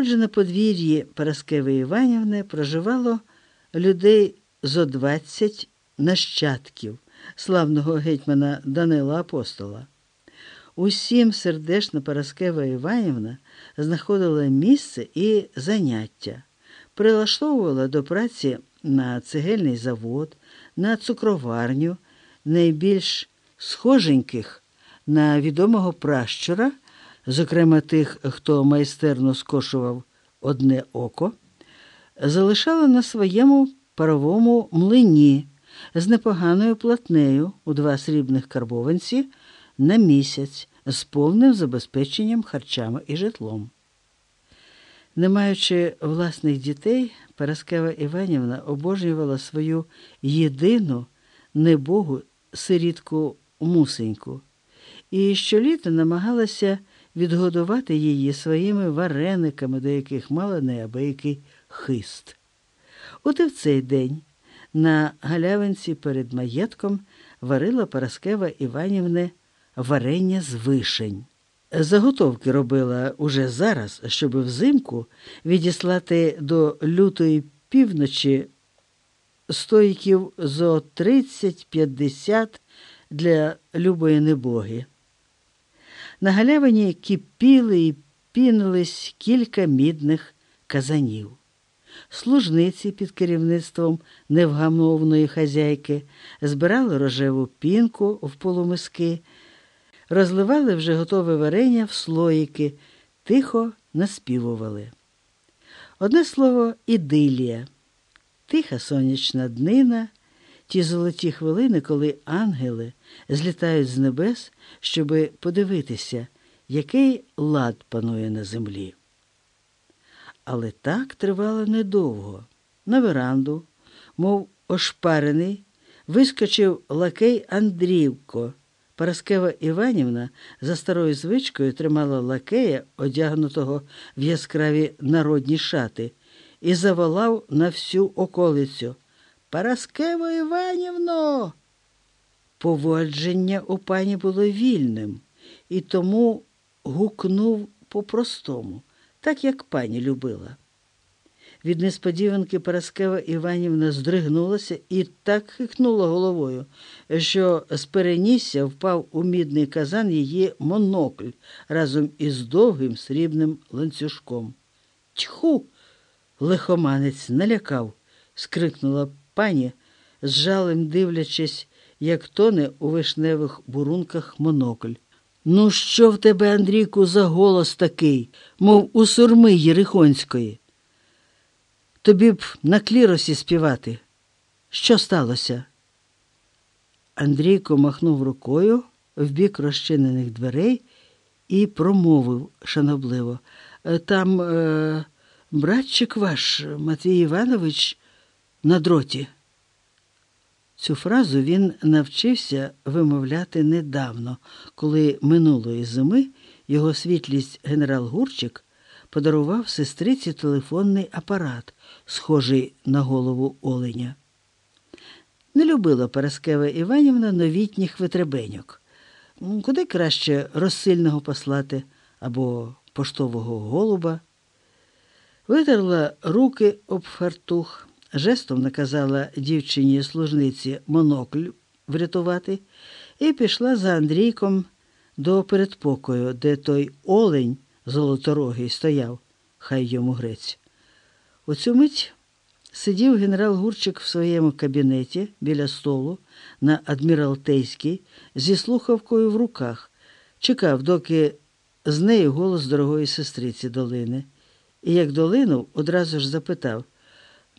Отже, на подвір'ї Параскеви Іванівни проживало людей зо двадцять нащадків славного гетьмана Данила Апостола. Усім сердешна Параскева Іванівна знаходила місце і заняття, прилаштовувала до праці на цегельний завод, на цукроварню, найбільш схоженьких на відомого пращура, зокрема тих, хто майстерно скошував одне око, залишала на своєму паровому млині з непоганою платнею у два срібних карбованці на місяць з повним забезпеченням харчами і житлом. Не маючи власних дітей, Параскева Іванівна обожнювала свою єдину небогу сирітку мусеньку і щоліта намагалася відгодувати її своїми варениками, до яких мала неабиякий хист. От і в цей день на галявинці перед маєтком варила Параскева Іванівне варення з вишень. Заготовки робила уже зараз, щоб взимку відіслати до лютої півночі стойків зо 30-50 для любої небоги. На галявині кипіли і пінились кілька мідних казанів. Служниці під керівництвом невгамовної хазяйки збирали рожеву пінку в полумиски, розливали вже готове варення в слоїки, тихо наспівували. Одне слово, ідилія, тиха сонячна днина, ті золоті хвилини, коли ангели злітають з небес, щоби подивитися, який лад панує на землі. Але так тривало недовго. На веранду, мов ошпарений, вискочив лакей Андрівко. Параскева Іванівна за старою звичкою тримала лакея, одягнутого в яскраві народні шати, і заволав на всю околицю. Параскево Іванівно. Поводження у пані було вільним, і тому гукнув по-простому так як пані любила. Від несподіванки Параскева Іванівна здригнулася і так хихнула головою, що з перенісся впав у мідний казан її монокль разом із довгим срібним ланцюжком. Тьху! лихоманець налякав, скрикнула пані, з жалем дивлячись, як тоне у вишневих бурунках монокль. Ну, що в тебе, Андрійку, за голос такий, мов у сурми Єрихонської? Тобі б на кліросі співати. Що сталося? Андрійко махнув рукою в бік розчинених дверей і промовив шанобливо. Там е, братчик ваш, Матвій Іванович, на дроті. Цю фразу він навчився вимовляти недавно, коли минулої зими його світлість генерал Гурчик подарував сестриці телефонний апарат, схожий на голову оленя. Не любила Параскева Іванівна новітніх витребеньок. Куди краще розсильного послати або поштового голуба. Витерла руки об фартух жестом наказала дівчині служниці монокль врятувати, і пішла за Андрійком до передпокою, де той олень золоторогий стояв, хай йому грець. У цю мить сидів генерал Гурчик в своєму кабінеті біля столу на адміралтейській зі слухавкою в руках, чекав, доки з нею голос дорогої сестриці долини. І як долинув, одразу ж запитав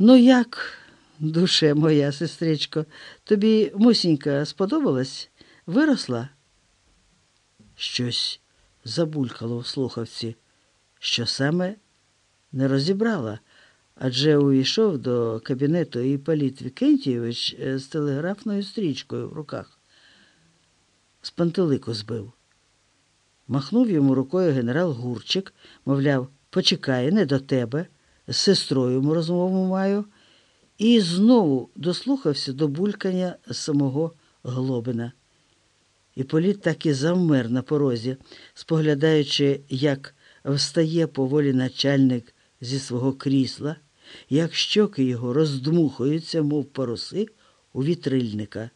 Ну, як, душе моя, сестричко, тобі мусінька сподобалась? Виросла? Щось забулькало в слухавці, що саме не розібрала, адже увійшов до кабінету Іпполіт Вікентійович з телеграфною стрічкою в руках. З пантелику збив. Махнув йому рукою генерал Гурчик, мовляв, почекай, не до тебе з сестрою розмову маю, і знову дослухався до булькання самого Глобина. І політ так і завмер на порозі, споглядаючи, як встає поволі начальник зі свого крісла, як щоки його роздмухуються, мов паруси у вітрильника.